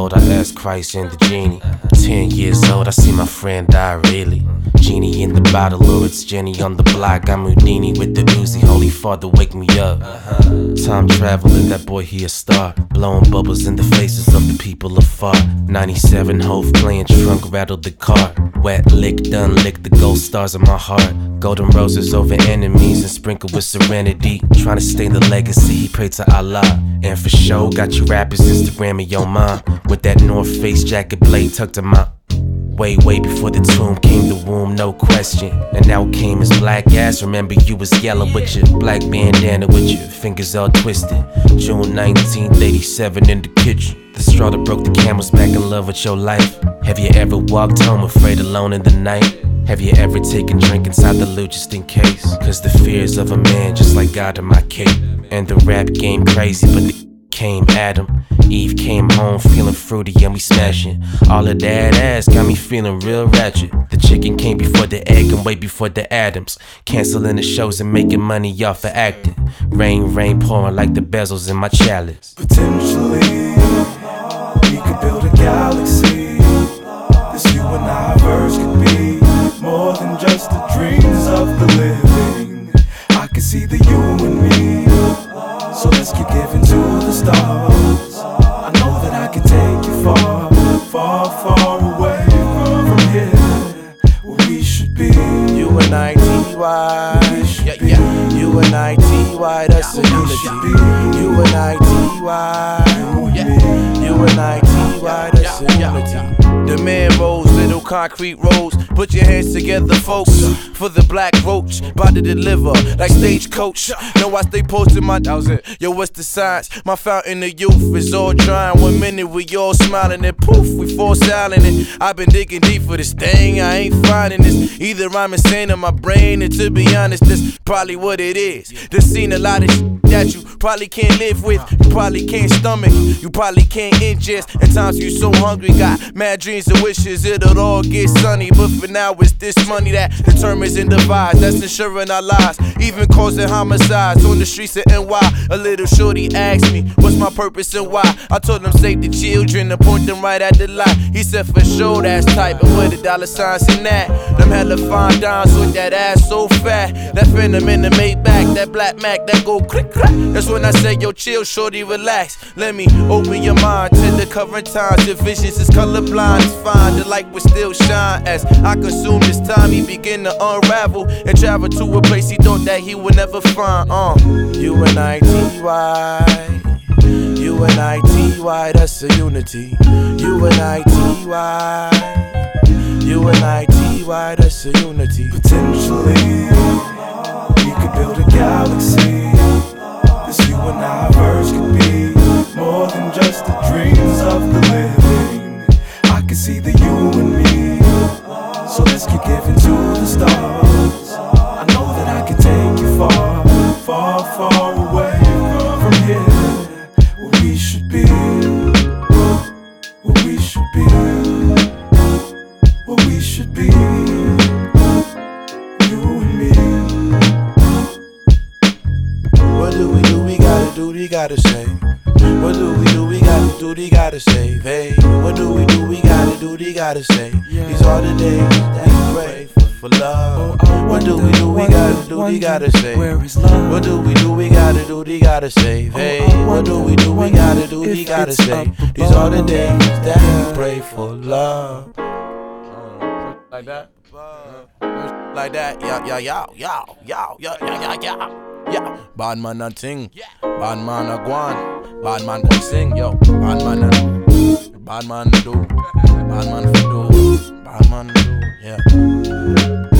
Lord, I ask Christ and the genie. Ten years old, I see my friend die really. Genie in the bottle, or it's Jenny on the block. I'm Houdini with the Uzi. Holy Father, wake me up. Time traveling, that boy he a star. Blowing bubbles in the faces of the people afar. 97 Hove playing trunk, rattled the car. Wet lick, done lick the gold stars in my heart. Golden roses over enemies and sprinkled with serenity. Trying to stay the legacy, he prayed to Allah. And for sure, got you rappers Instagram your mind. With that North Face jacket blade tucked in my Way, way before the tomb came the womb, no question. And now came his black ass. Remember, you was yellow with your black bandana with your fingers all twisted. June 1987 in the kitchen. The straw that broke the camel's back in love with your life. Have you ever walked home afraid alone in the night? Have you ever taken drink inside the loot just in case? Cause the fears of a man just like God in my cape. And the rap game crazy, but the came Adam. Eve came home feeling fruity and we smashing. All of that ass got me feeling real ratchet. The chicken came before the egg and way before the Adams. Canceling the shows and making money off of acting. Rain, rain pouring like the bezels in my chalice. Potentially, T.Y. Yeah, yeah. You and I, T.Y. That's a unity. You and I, T.Y. You and I. That's a unity. The man rolls little concrete roads. Put your hands together, folks, for the black roach. About to deliver like stagecoach. Know I stay posted my. That was it. Yo, what's the science? My fountain of youth is all drying. One minute we all smiling and poof, we fall silent. And I've been digging deep for this thing. I ain't finding this. Either I'm insane in my brain, and to be honest, that's probably what it is. Just seen a lot of that you probably can't live with. You probably can't stomach. You probably can't ingest. At times you so hungry, got mad dreams and wishes it'll all get sunny. But for now, it's this money that determines and divides. That's ensuring our lives, even causing homicides on the streets of NY. A little shorty asked me, What's my purpose and why? I told him, Save the children and point them right at the light. He said, For sure, that's tight, but where the dollar signs in that? Them hella fine dimes with that ass so fat. That phantom in the Maybach, that black Mac, that go click clack. That's when I say, Yo, chill, shorty, relax. Let me open your mind to the current times. Your visions is colorblind, it's fine. The light will still shine as I consume this time. He begin to unravel and travel to a place he thought that he would never find. Uh, you and I, You and I, That's a unity. You and I, You and I, That's a unity. Potentially, The you and me. So let's keep giving to the stars. I know that I can take you far, far, far away from here. Where we should be. Where we should be. Where we should be. You and me. What do we do? We gotta do, we gotta say. Do, we gotta say. Hey, what do we do? We gotta do, we gotta say. These are the days that we pray for, for love. What do we do? We gotta do, we gotta say. Where is love? What do we do? We gotta do, we gotta say. Hey, what do we do? We gotta do, we gotta say. These are the days that we pray for love. Like that? Like that, yeah, yeah, yeah, yeah, yeah, yeah, yeah, yeah, yeah. Yeah, bad man a ting, bad man a guan, bad man can sing, yo, bad man a, bad man do, bad man for do, bad man do. Yeah.